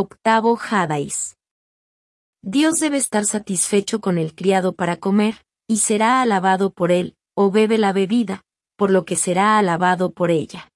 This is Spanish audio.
Octavo Hadais. Dios debe estar satisfecho con el criado para comer, y será alabado por él, o bebe la bebida, por lo que será alabado por ella.